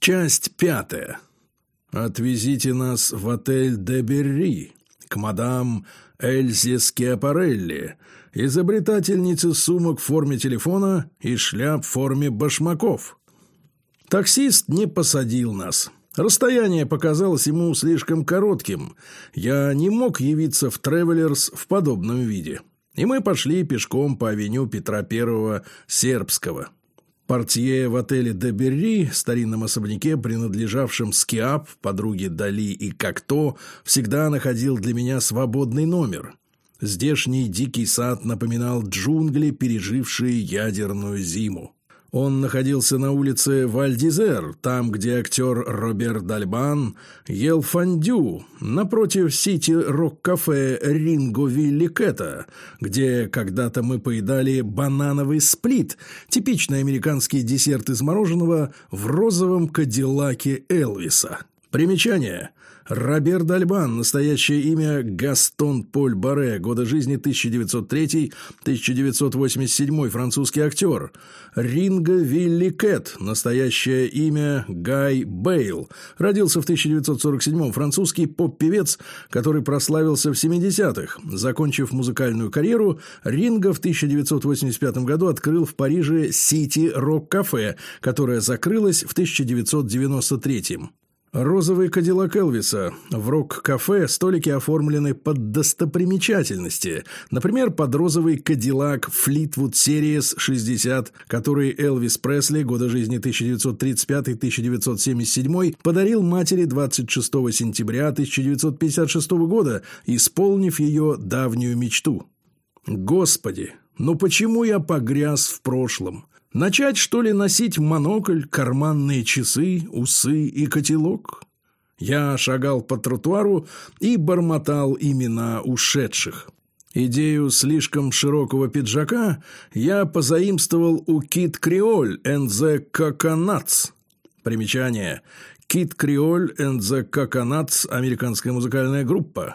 Часть пятая. Отвезите нас в отель де Берри к мадам Эльзе Скиапарелли, изобретательнице сумок в форме телефона и шляп в форме башмаков. Таксист не посадил нас. Расстояние показалось ему слишком коротким. Я не мог явиться в Тревелерс в подобном виде. И мы пошли пешком по авеню Петра Первого Сербского. Портье в отеле «Де Берри», старинном особняке, принадлежавшем Скиап, подруге Дали и Кокто, всегда находил для меня свободный номер. Здешний дикий сад напоминал джунгли, пережившие ядерную зиму. Он находился на улице Вальдизер, там, где актер Роберт Дальбан ел фондю, напротив сити-рок-кафе Ринго Вилли Кэта, где когда-то мы поедали банановый сплит, типичный американский десерт из мороженого в розовом кадиллаке Элвиса. Примечание. Роберт Дальбан, настоящее имя Гастон Поль Баре, года жизни 1903-1987, французский актер. Ринго Вилли Кэт, настоящее имя Гай Бейл, родился в 1947 французский поп-певец, который прославился в 70-х. Закончив музыкальную карьеру, Ринго в 1985 году открыл в Париже Сити Рок Кафе, которое закрылось в 1993 Розовый кадиллак Элвиса. В рок-кафе столики оформлены под достопримечательности. Например, под розовый кадиллак Fleetwood Series 60, который Элвис Пресли года жизни 1935-1977 подарил матери 26 сентября 1956 года, исполнив ее давнюю мечту. Господи, ну почему я погряз в прошлом? Начать, что ли, носить монокль, карманные часы, усы и котелок? Я шагал по тротуару и бормотал имена ушедших. Идею слишком широкого пиджака я позаимствовал у Кит Криоль and the Coconuts. Примечание. Кит Криоль and the Coconuts – американская музыкальная группа.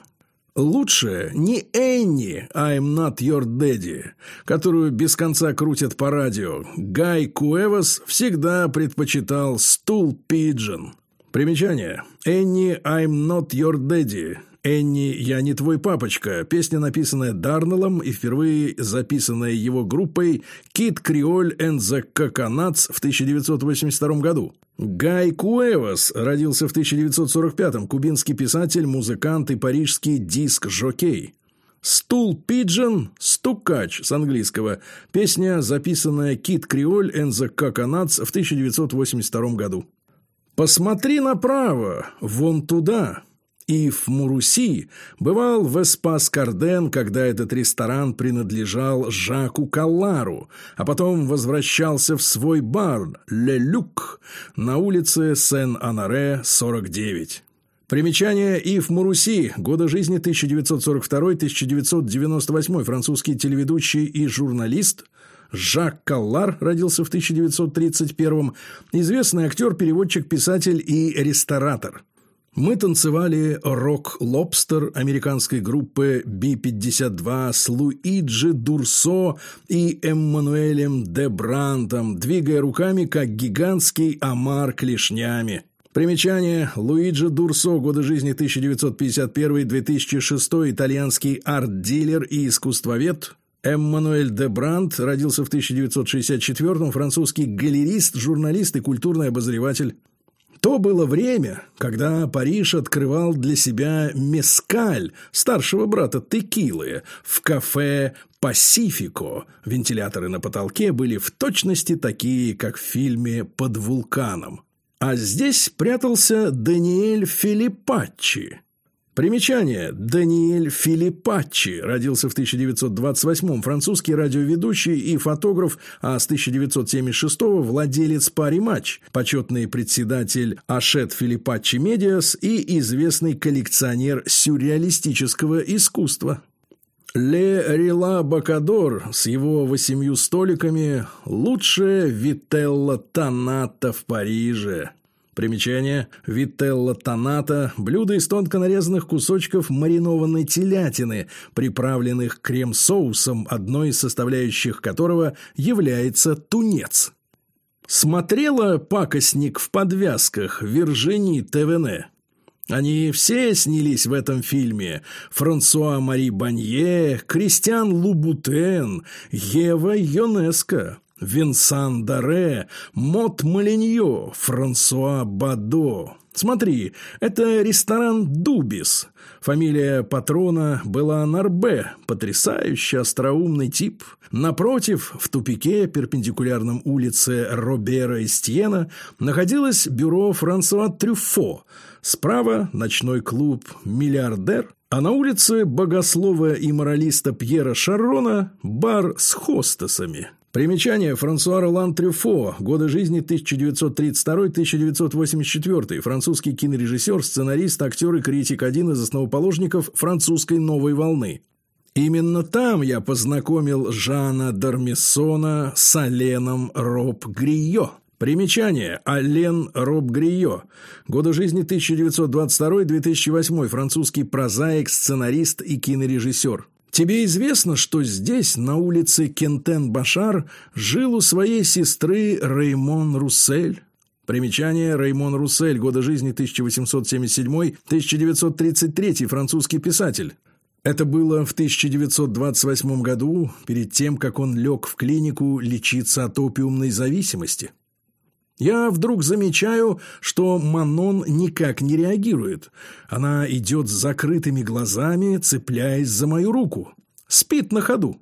Лучше не Энни «I'm not your daddy», которую без конца крутят по радио. Гай Куэвас всегда предпочитал «Стул Пиджин». Примечание. «Энни I'm not your daddy» «Энни, я не твой папочка» – песня, написанная Дарнеллом и впервые записанная его группой «Кит Криоль and the Coconuts» в 1982 году. Гай Куэвас родился в 1945-м, кубинский писатель, музыкант и парижский диск-жокей. «Стул Пиджин» – «Стукач» с английского. Песня, записанная Кит Криоль and the Coconuts в 1982 году. «Посмотри направо, вон туда», и в Муруси бывал в Эспас-Карден, когда этот ресторан принадлежал Жаку Каллару, а потом возвращался в свой бар «Ле Люк» на улице Сен-Анаре, 49. Примечание. Ив Муруси, года жизни 1942-1998, французский телеведущий и журналист – Жак Каллар родился в 1931 известный актер, переводчик, писатель и ресторатор – мы танцевали рок-лобстер американской группы B-52 с Луиджи Дурсо и Эммануэлем де Брантом, двигая руками, как гигантский омар клешнями. Примечание. Луиджи Дурсо, годы жизни 1951-2006, итальянский арт-дилер и искусствовед. Эммануэль де Брант родился в 1964-м, французский галерист, журналист и культурный обозреватель. То было время, когда Париж открывал для себя мескаль старшего брата Текилы в кафе «Пасифико». Вентиляторы на потолке были в точности такие, как в фильме «Под вулканом». А здесь прятался Даниэль Филиппаччи, Примечание. Даниэль Филиппаччи родился в 1928-м, французский радиоведущий и фотограф, а с 1976-го владелец пари матч, почетный председатель Ашет Филиппаччи Медиас и известный коллекционер сюрреалистического искусства. Ле Рила Бакадор с его восемью столиками – лучшая Вителла Таната в Париже. Примечание. Вителла тоната – блюдо из тонко нарезанных кусочков маринованной телятины, приправленных крем-соусом, одной из составляющих которого является тунец. Смотрела пакостник в подвязках Виржини Тевене? Они все снялись в этом фильме. Франсуа Мари Банье, Кристиан Лубутен, Ева Йонеско, Винсан Даре, Мот Малиньо, Франсуа Бадо. Смотри, это ресторан «Дубис». Фамилия патрона была Нарбе, потрясающе остроумный тип. Напротив, в тупике, перпендикулярном улице Робера Истьена, находилось бюро Франсуа Трюфо. Справа – ночной клуб «Миллиардер», а на улице богослова и моралиста Пьера Шаррона – бар с хостесами. Примечание. Франсуа Ролан Трюфо. Годы жизни 1932-1984. Французский кинорежиссер, сценарист, актер и критик. Один из основоположников французской новой волны. Именно там я познакомил Жана Дармиссона с Аленом Роб Грио. Примечание. Ален Роб Грио. Годы жизни 1922-2008. Французский прозаик, сценарист и кинорежиссер. Тебе известно, что здесь, на улице Кентен-Башар, жил у своей сестры Реймон Руссель? Примечание Реймон Руссель, годы жизни 1877-1933, французский писатель. Это было в 1928 году, перед тем, как он лег в клинику лечиться от опиумной зависимости. Я вдруг замечаю, что Манон никак не реагирует. Она идет с закрытыми глазами, цепляясь за мою руку. Спит на ходу.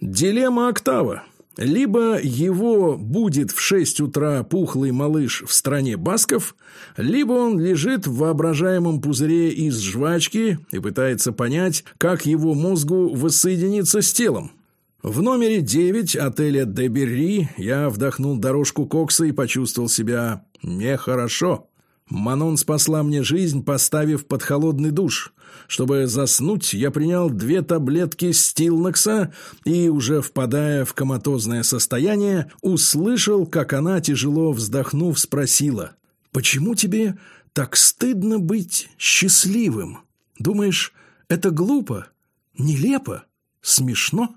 Дилемма октава. Либо его будет в шесть утра пухлый малыш в стране басков, либо он лежит в воображаемом пузыре из жвачки и пытается понять, как его мозгу воссоединиться с телом. В номере 9 отеля «Де я вдохнул дорожку кокса и почувствовал себя нехорошо. Манон спасла мне жизнь, поставив под холодный душ. Чтобы заснуть, я принял две таблетки стилнокса и, уже впадая в коматозное состояние, услышал, как она, тяжело вздохнув, спросила, «Почему тебе так стыдно быть счастливым? Думаешь, это глупо, нелепо, смешно?»